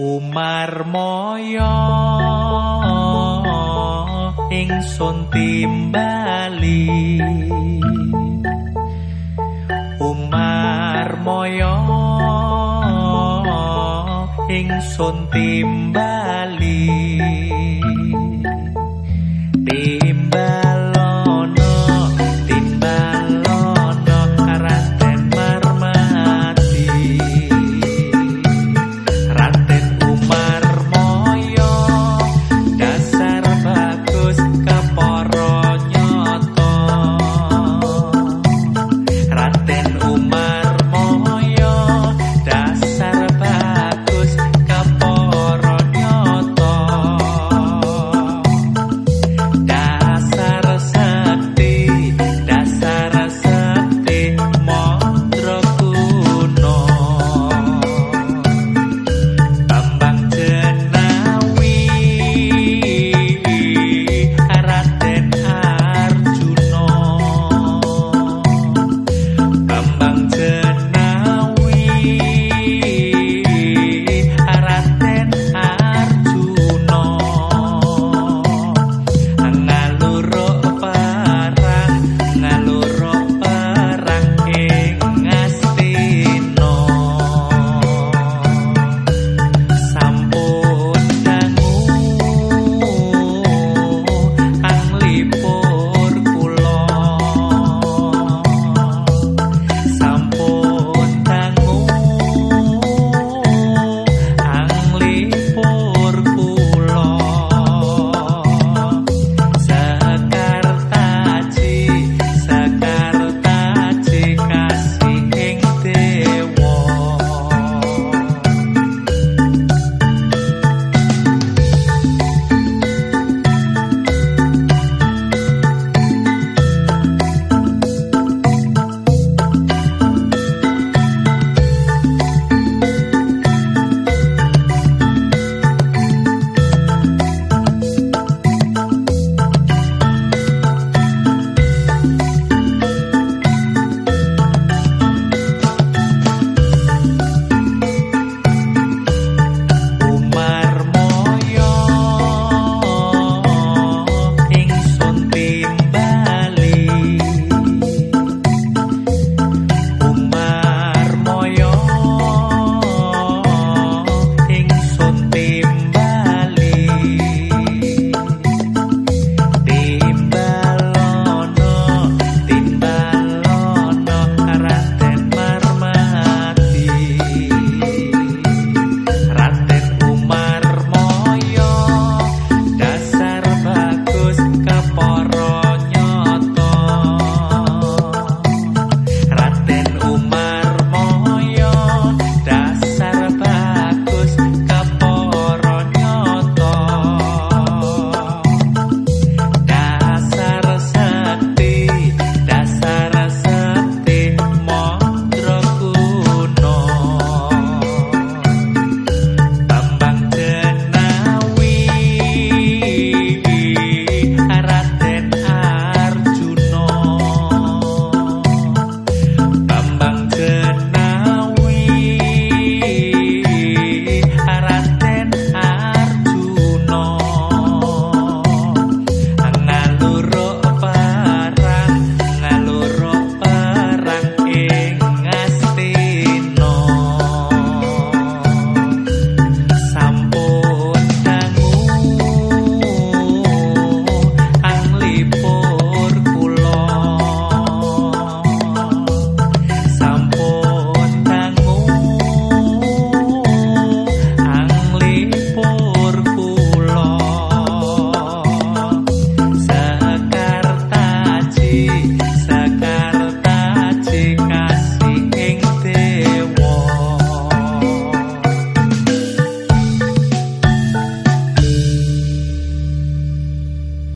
Umar moyo ingsun timbali. Umar moyo ingsun timbali.